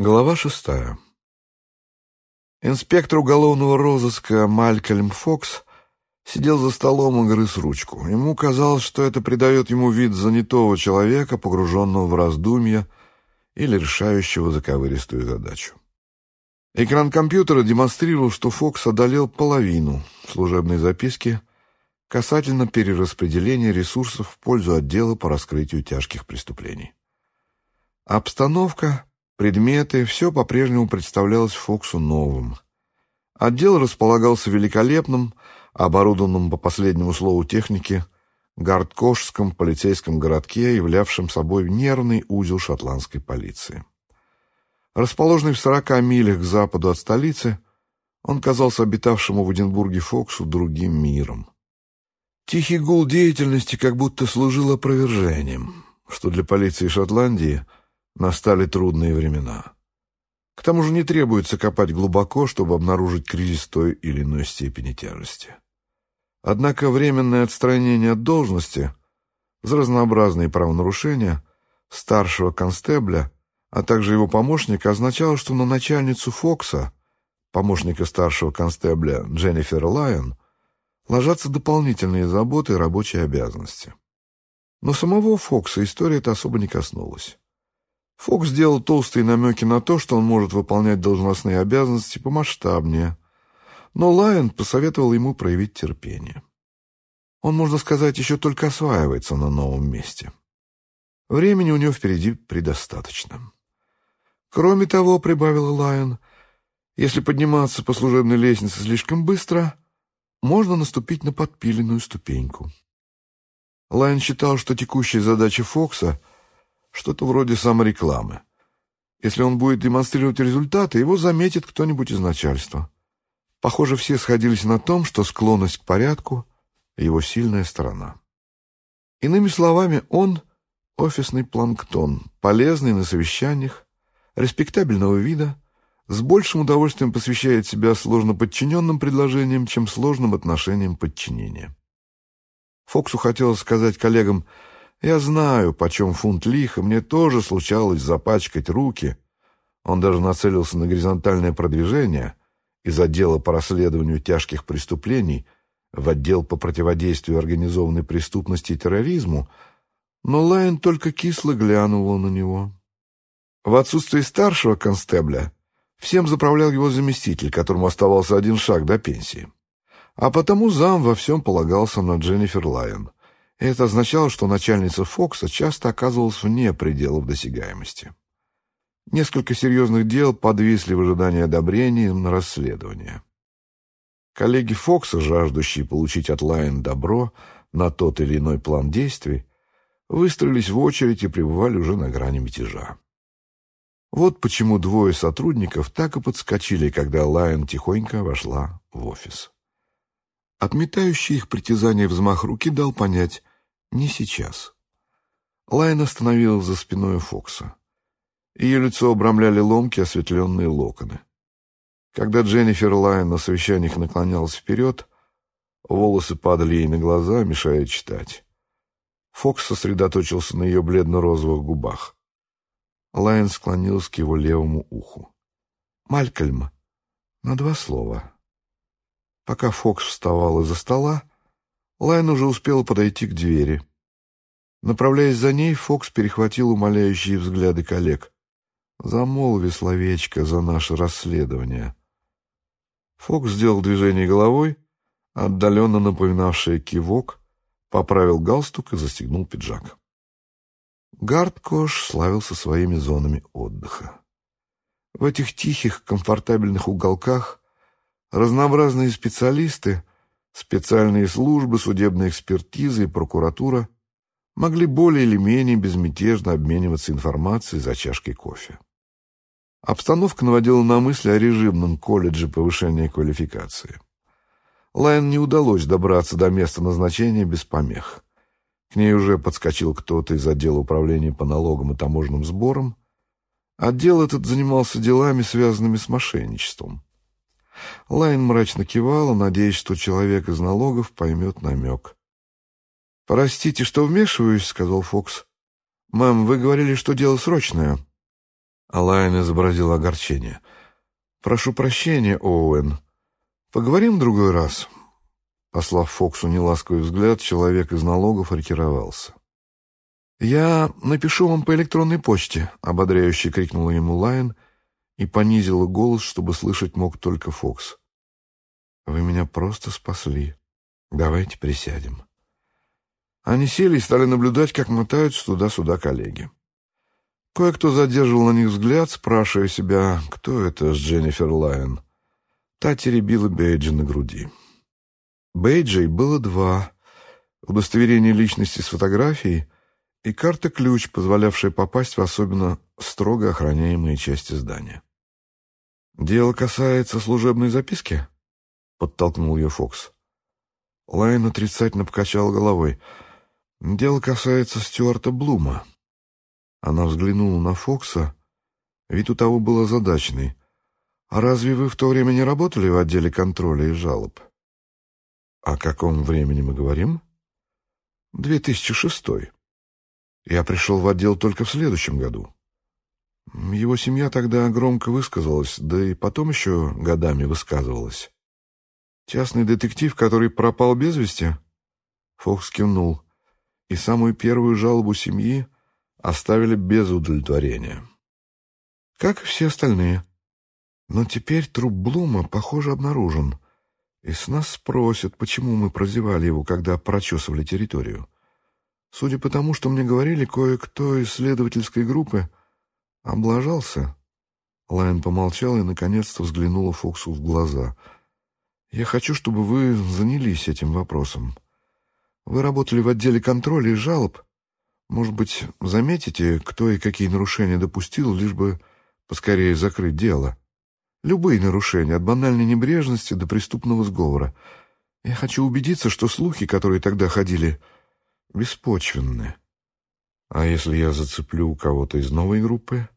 Глава шестая. Инспектор уголовного розыска Малькольм Фокс сидел за столом и грыз ручку. Ему казалось, что это придает ему вид занятого человека, погруженного в раздумья или решающего заковыристую задачу. Экран компьютера демонстрировал, что Фокс одолел половину служебной записки касательно перераспределения ресурсов в пользу отдела по раскрытию тяжких преступлений. Обстановка Предметы, все по-прежнему представлялось Фоксу новым. Отдел располагался великолепным, оборудованным по последнему слову техники, Гардкошском полицейском городке, являвшем собой нервный узел шотландской полиции. Расположенный в сорока милях к западу от столицы, он казался обитавшему в Эдинбурге Фоксу другим миром. Тихий гул деятельности как будто служил опровержением, что для полиции Шотландии – Настали трудные времена. К тому же не требуется копать глубоко, чтобы обнаружить кризис той или иной степени тяжести. Однако временное отстранение от должности за разнообразные правонарушения старшего констебля, а также его помощника означало, что на начальницу Фокса, помощника старшего констебля Дженнифер Лайон, ложатся дополнительные заботы и рабочие обязанности. Но самого Фокса история эта особо не коснулась. Фокс сделал толстые намеки на то, что он может выполнять должностные обязанности помасштабнее, но Лайон посоветовал ему проявить терпение. Он, можно сказать, еще только осваивается на новом месте. Времени у него впереди предостаточно. Кроме того, прибавил Лайон, если подниматься по служебной лестнице слишком быстро, можно наступить на подпиленную ступеньку. Лайон считал, что текущая задача Фокса — что-то вроде саморекламы. Если он будет демонстрировать результаты, его заметит кто-нибудь из начальства. Похоже, все сходились на том, что склонность к порядку — его сильная сторона. Иными словами, он — офисный планктон, полезный на совещаниях, респектабельного вида, с большим удовольствием посвящает себя сложно подчиненным предложениям, чем сложным отношениям подчинения. Фоксу хотелось сказать коллегам — я знаю, почем фунт лиха, мне тоже случалось запачкать руки. Он даже нацелился на горизонтальное продвижение из отдела по расследованию тяжких преступлений в отдел по противодействию организованной преступности и терроризму, но Лайн только кисло глянула на него. В отсутствие старшего констебля всем заправлял его заместитель, которому оставался один шаг до пенсии. А потому зам во всем полагался на Дженнифер Лайн — это означало, что начальница Фокса часто оказывалась вне пределов досягаемости. Несколько серьезных дел подвисли в ожидании одобрения на расследование. Коллеги Фокса, жаждущие получить от Лайн добро на тот или иной план действий, выстроились в очередь и пребывали уже на грани мятежа. Вот почему двое сотрудников так и подскочили, когда Лайн тихонько вошла в офис. Отметающий их притязания взмах руки дал понять, не сейчас. Лайн остановилась за спиной Фокса. Ее лицо обрамляли ломкие осветленные локоны. Когда Дженнифер Лайн на совещаниях наклонялась вперед, волосы падали ей на глаза, мешая читать. Фокс сосредоточился на ее бледно-розовых губах. Лайн склонилась к его левому уху. «Малькольм, на два слова». Пока Фокс вставал из-за стола, Лайн уже успела подойти к двери. Направляясь за ней, Фокс перехватил умоляющие взгляды коллег. «Замолви словечко за наше расследование». Фокс сделал движение головой, отдаленно напоминавшее кивок, поправил галстук и застегнул пиджак. Гардкош славился своими зонами отдыха. В этих тихих, комфортабельных уголках разнообразные специалисты Специальные службы, судебная экспертиза и прокуратура могли более или менее безмятежно обмениваться информацией за чашкой кофе. Обстановка наводила на мысли о режимном колледже повышения квалификации. Лайн не удалось добраться до места назначения без помех. К ней уже подскочил кто-то из отдела управления по налогам и таможенным сборам. Отдел этот занимался делами, связанными с мошенничеством. Лайн мрачно кивала, надеясь, что человек из налогов поймет намек. «Простите, что вмешиваюсь», — сказал Фокс. «Мэм, вы говорили, что дело срочное». Лайн изобразила огорчение. «Прошу прощения, Оуэн. Поговорим в другой раз». Послав Фоксу неласковый взгляд, человек из налогов ретировался. «Я напишу вам по электронной почте», — ободряюще крикнула ему Лайн и понизила голос, чтобы слышать мог только Фокс. «Вы меня просто спасли. Давайте присядем». Они сели и стали наблюдать, как мотаются туда-сюда коллеги. Кое-кто задерживал на них взгляд, спрашивая себя, кто это с Дженнифер Лайон. Та теребила Бейджи на груди. Бейджей было два — удостоверение личности с фотографией и карта-ключ, позволявшая попасть в особенно строго охраняемые части здания. «Дело касается служебной записки?» — подтолкнул ее Фокс. Лайн отрицательно покачала головой. «Дело касается Стюарта Блума». Она взглянула на Фокса. Вид у того был озадаченный. «А разве вы в то время не работали в отделе контроля и жалоб?» «О каком времени мы говорим?» «2006. Я пришел в отдел только в следующем году. Его семья тогда громко высказалась, да и потом еще годами высказывалась. Частный детектив, который пропал без вести?» Фокс кивнул. «И самую первую жалобу семьи оставили без удовлетворения. Как и все остальные. Но теперь труп Блума, похоже, обнаружен. И с нас спросят, почему мы прозевали его, когда прочесывали территорию. Судя по тому, что мне говорили, кое-кто из следовательской группы облажался. Лайн помолчал и, наконец-то, взглянула Фоксу в глаза. «Я хочу, чтобы вы занялись этим вопросом. Вы работали в отделе контроля и жалоб, может быть, заметите, кто и какие нарушения допустил, лишь бы поскорее закрыть дело. Любые нарушения, от банальной небрежности до преступного сговора. Я хочу убедиться, что слухи, которые тогда ходили, беспочвенны. А если я зацеплю кого-то из новой группы?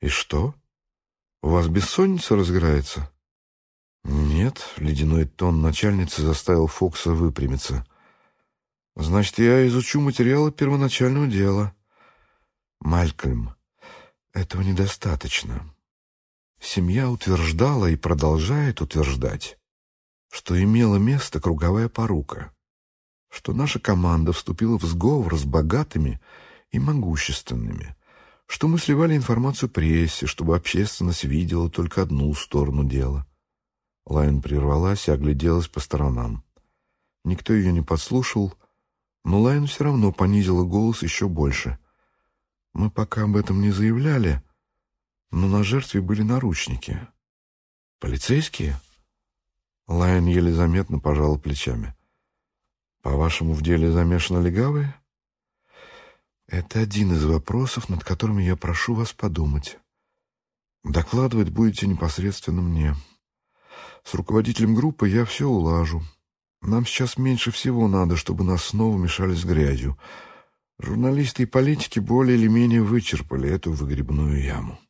И что? У вас бессонница разгорается? Нет, ледяной тон начальницы заставил Фокса выпрямиться. Значит, я изучу материалы первоначального дела. Малькольм, этого недостаточно. Семья утверждала и продолжает утверждать, что имела место круговая порука, что наша команда вступила в сговор с богатыми и могущественными, что мы сливали информацию прессе, чтобы общественность видела только одну сторону дела. Лайн прервалась и огляделась по сторонам. Никто ее не подслушал, но Лайн все равно понизила голос еще больше. Мы пока об этом не заявляли, но на жертве были наручники. Полицейские? Лайн еле заметно пожал плечами. По-вашему, в деле замешаны легавые? Это один из вопросов, над которыми я прошу вас подумать. Докладывать будете непосредственно мне. С руководителем группы я все улажу. Нам сейчас меньше всего надо, чтобы нас снова мешали с грязью. Журналисты и политики более или менее вычерпали эту выгребную яму.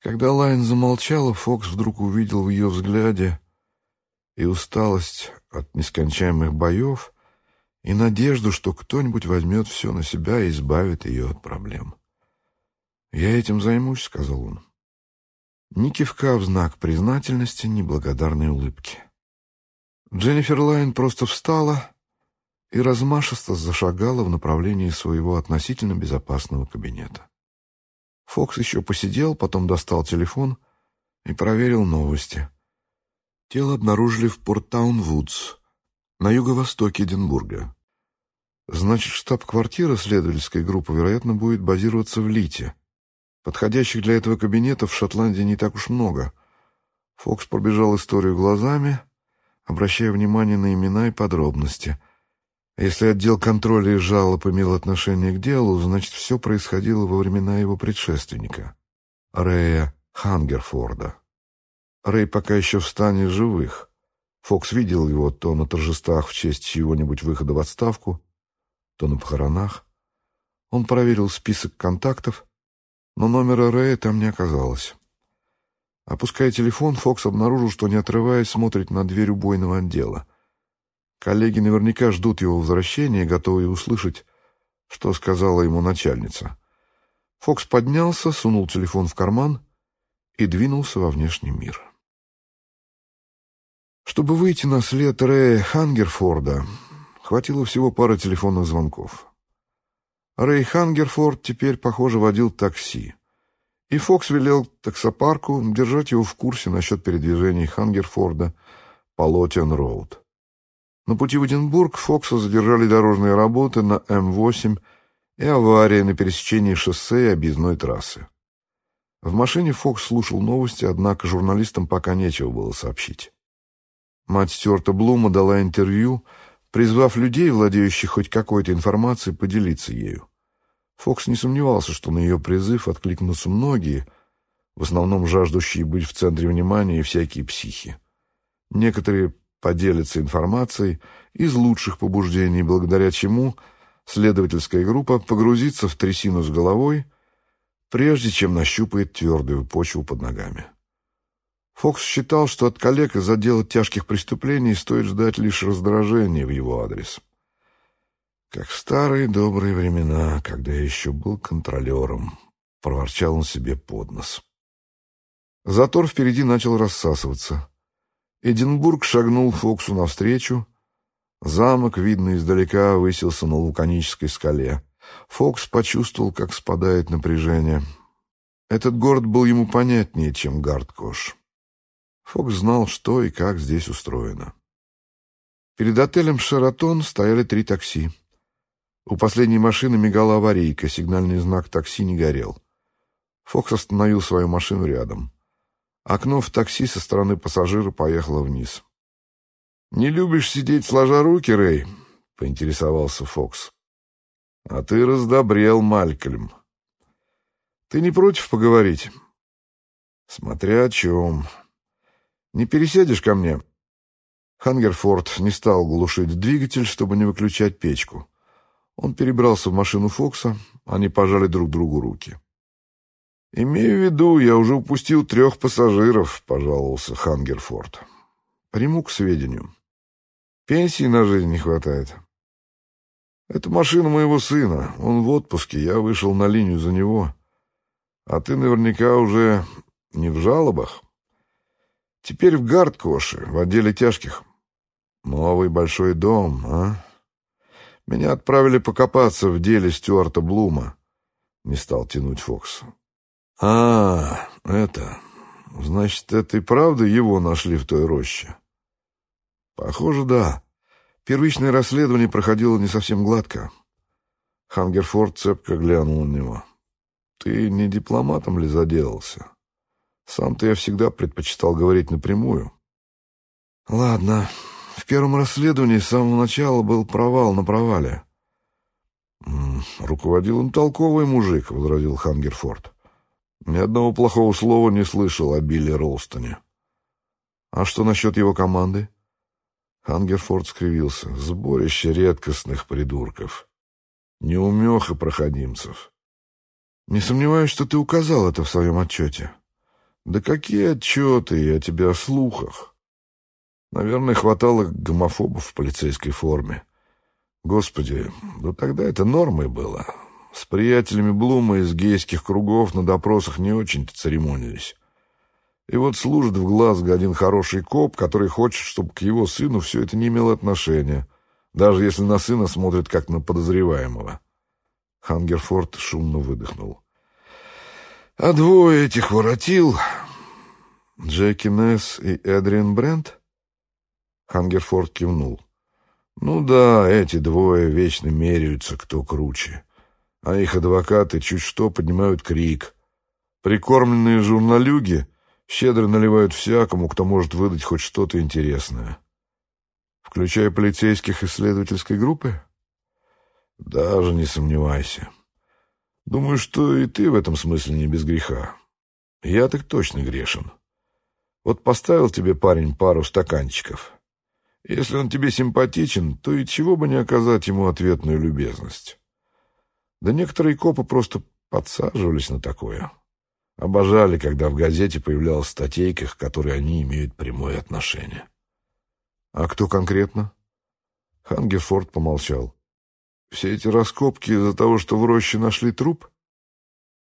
Когда Лайн замолчала, Фокс вдруг увидел в ее взгляде и усталость от нескончаемых боев, и надежду, что кто-нибудь возьмет все на себя и избавит ее от проблем. «Я этим займусь», — сказал он. Ни кивка в знак признательности, ни благодарной улыбки. Дженнифер Лайн просто встала и размашисто зашагала в направлении своего относительно безопасного кабинета. Фокс еще посидел, потом достал телефон и проверил новости. Тело обнаружили в Порттаун-Вудс, на юго-востоке Эдинбурга. Значит, штаб-квартира следовательской группы, вероятно, будет базироваться в Лите. Подходящих для этого кабинетов в Шотландии не так уж много. Фокс пробежал историю глазами — обращая внимание на имена и подробности. Если отдел контроля и жалоб имел отношение к делу, значит, все происходило во времена его предшественника, Рэя Хангерфорда. Рэй пока еще в стане живых. Фокс видел его то на торжествах в честь чьего-нибудь выхода в отставку, то на похоронах. Он проверил список контактов, но номера Рэя там не оказалось. Опуская телефон, Фокс обнаружил, что, не отрываясь, смотрит на дверь убойного отдела. Коллеги наверняка ждут его возвращения, готовые услышать, что сказала ему начальница. Фокс поднялся, сунул телефон в карман и двинулся во внешний мир. Чтобы выйти на след Рэя Хангерфорда, хватило всего пары телефонных звонков. Рэй Хангерфорд теперь, похоже, водил такси. И Фокс велел таксопарку держать его в курсе насчет передвижений Хангерфорда по Лотиан-Роуд. На пути в Эдинбург Фокса задержали дорожные работы на М8 и авария на пересечении шоссе и объездной трассы. В машине Фокс слушал новости, однако журналистам пока нечего было сообщить. Мать Стюарта Блума дала интервью, призвав людей, владеющих хоть какой-то информацией, поделиться ею. Фокс не сомневался, что на ее призыв откликнутся многие, в основном жаждущие быть в центре внимания и всякие психи. Некоторые поделятся информацией из лучших побуждений, благодаря чему следовательская группа погрузится в трясину с головой, прежде чем нащупает твердую почву под ногами. Фокс считал, что от коллег из отдела тяжких преступлений стоит ждать лишь раздражения в его адрес. «Как в старые добрые времена, когда я еще был контролером», — проворчал он себе под нос. Затор впереди начал рассасываться. Эдинбург шагнул Фоксу навстречу. Замок, видно издалека, высился на вулканической скале. Фокс почувствовал, как спадает напряжение. Этот город был ему понятнее, чем Гардкош. Фокс знал, что и как здесь устроено. Перед отелем «Шератон» стояли три такси. У последней машины мигала аварийка, сигнальный знак такси не горел. Фокс остановил свою машину рядом. Окно в такси со стороны пассажира поехало вниз. «Не любишь сидеть сложа руки, Рэй?» — поинтересовался Фокс. «А ты раздобрел, Малькольм. Ты не против поговорить?» «Смотря о чем», не пересядешь ко мне?» Хангерфорд не стал глушить двигатель, чтобы не выключать печку. Он перебрался в машину Фокса, они пожали друг другу руки. «Имею в виду, я уже упустил трех пассажиров», — пожаловался Хангерфорд. «Приму к сведению. Пенсии на жизнь не хватает. Это машина моего сына. Он в отпуске, я вышел на линию за него. А ты наверняка уже не в жалобах?» Теперь в Гардкоше, в отделе тяжких. Новый большой дом, а? Меня отправили покопаться в деле Стюарта Блума. Не стал тянуть Фокс. А, это... Значит, это и правда его нашли в той роще? Похоже, да. Первичное расследование проходило не совсем гладко. Хангерфорд цепко глянул на него. Ты не дипломатом ли заделался? Сам-то я всегда предпочитал говорить напрямую. Ладно, в первом расследовании с самого начала был провал на провале. «Руководил им толковый мужик», — возразил Хангерфорд. «Ни одного плохого слова не слышал о Билли Ролстоне». «А что насчет его команды?» Хангерфорд скривился. «Сборище редкостных придурков. Неумех и проходимцев. Не сомневаюсь, что ты указал это в своем отчете». Да какие отчеты я тебе о слухах? Наверное, хватало гомофобов в полицейской форме. Господи, да тогда это нормой было. С приятелями Блума из гейских кругов на допросах не очень-то церемонились. И вот служит в Глазго один хороший коп, который хочет, чтобы к его сыну все это не имело отношения, даже если на сына смотрит как на подозреваемого. Хангерфорд шумно выдохнул. А двое этих воротил... Джеки Несс и Эдриан Брент? Хангерфорд кивнул. Ну да, эти двое вечно меряются, кто круче. А их адвокаты чуть что поднимают крик. Прикормленные журналюги щедро наливают всякому, кто может выдать хоть что-то интересное. Включая полицейских исследовательской группы? Даже не сомневайся. Думаю, что и ты в этом смысле не без греха. Я так точно грешен. Вот поставил тебе парень пару стаканчиков. Если он тебе симпатичен, то и чего бы не оказать ему ответную любезность. Да некоторые копы просто подсаживались на такое. Обожали, когда в газете появлялась статейка, к которой они имеют прямое отношение. А кто конкретно? Хангефорд помолчал. Все эти раскопки из-за того, что в роще нашли труп?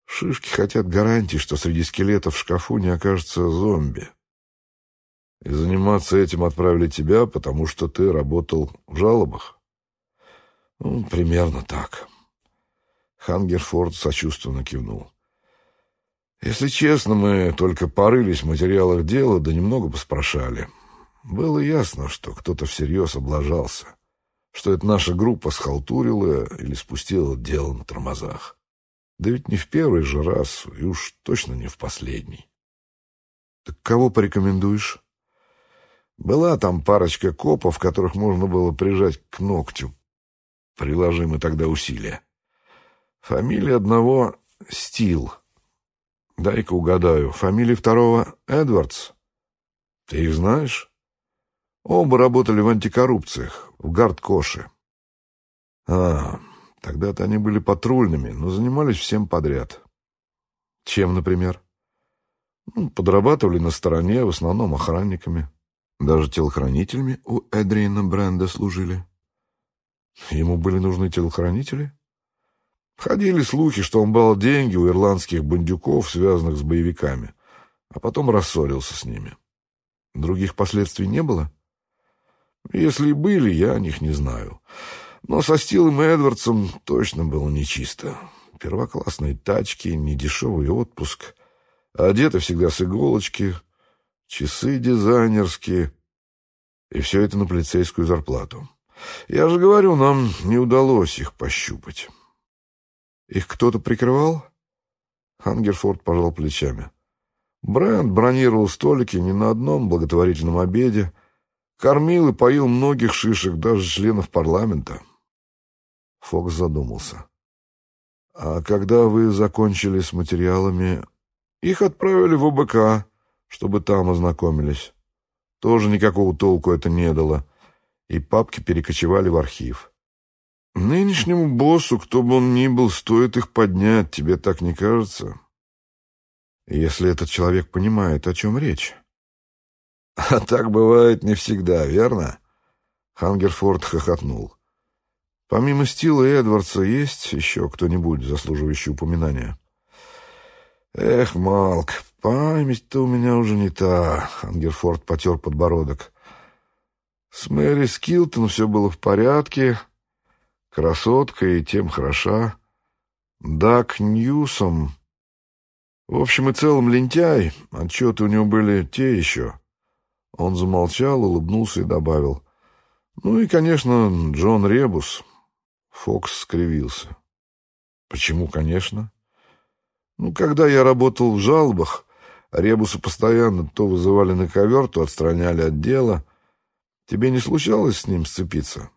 Шишки хотят гарантии, что среди скелетов в шкафу не окажется зомби. И заниматься этим отправили тебя, потому что ты работал в жалобах? Ну, примерно так. Хангерфорд сочувственно кивнул. Если честно, мы только порылись в материалах дела, да немного поспрашали. Было ясно, что кто-то всерьез облажался, что это наша группа схалтурила или спустила дело на тормозах. Да ведь не в первый же раз, и уж точно не в последний. Так кого порекомендуешь? Была там парочка копов, которых можно было прижать к ногтю. Приложим мы тогда усилия. Фамилия одного — Стил. Дай-ка угадаю. Фамилия второго — Эдвардс. Ты их знаешь? Оба работали в антикоррупциях, в Гардкоше. А, тогда-то они были патрульными, но занимались всем подряд. Чем, например? Ну, подрабатывали на стороне, в основном охранниками. Даже телохранителями у Эдриена Бренда служили. Ему были нужны телохранители? Ходили слухи, что он брал деньги у ирландских бандюков, связанных с боевиками, а потом рассорился с ними. Других последствий не было? Если были, я о них не знаю. Но со Стилом и Эдвардсом точно было нечисто. Первоклассные тачки, недешевый отпуск, одеты всегда с иголочки, часы дизайнерские, и все это на полицейскую зарплату. Я же говорю, нам не удалось их пощупать. Их кто-то прикрывал? Хангерфорд пожал плечами. Брэнд бронировал столики не на одном благотворительном обеде, кормил и поил многих шишек, даже членов парламента. Фокс задумался. А когда вы закончили с материалами, их отправили в ОБК, чтобы там ознакомились. Тоже никакого толку это не дало и папки перекочевали в архив. Нынешнему боссу, кто бы он ни был, стоит их поднять, тебе так не кажется? Если этот человек понимает, о чем речь. А так бывает не всегда, верно? Хангерфорд хохотнул. Помимо Стила и Эдвардса есть еще кто-нибудь, заслуживающий упоминания? Эх, Малк, память-то у меня уже не та. Хангерфорд потер подбородок. С Мэри Скилтон все было в порядке. Красотка и тем хороша. Дак Ньюсом... В общем и целом лентяй, отчеты у него были те еще. Он замолчал, улыбнулся и добавил. Ну и, конечно, Джон Ребус. Фокс скривился. Почему, конечно? Ну, когда я работал в жалобах, Ребуса постоянно то вызывали на ковер, то отстраняли от дела — Тебе не случалось с ним сцепиться?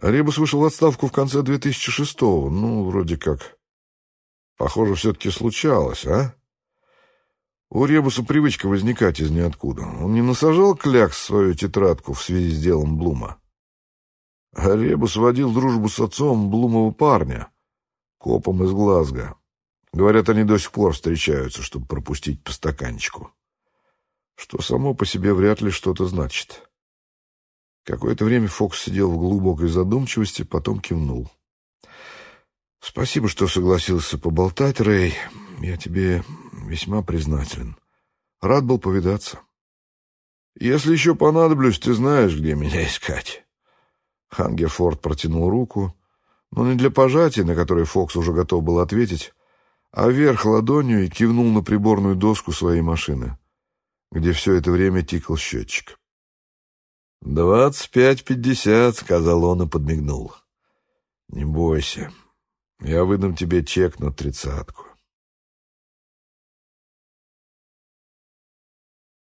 Ребус вышел в отставку в конце 2006-го. Ну, вроде как. Похоже, все-таки случалось, а? У Ребуса привычка возникать из ниоткуда. Он не насажал клякс в свою тетрадку в связи с делом Блума. А Ребус водил дружбу с отцом Блумова парня, копом из Глазго. Говорят, они до сих пор встречаются, чтобы пропустить по стаканчику. Что само по себе вряд ли что-то значит. Какое-то время Фокс сидел в глубокой задумчивости, потом кивнул. «Спасибо, что согласился поболтать, Рэй. Я тебе весьма признателен. Рад был повидаться. Если еще понадоблюсь, ты знаешь, где меня искать». Хангерфорд протянул руку, но не для пожатия, на которое Фокс уже готов был ответить, а вверх ладонью и кивнул на приборную доску своей машины, где все это время тикал счетчик. «Двадцать пять пятьдесят», — сказал он и подмигнул. «Не бойся, я выдам тебе чек на тридцатку».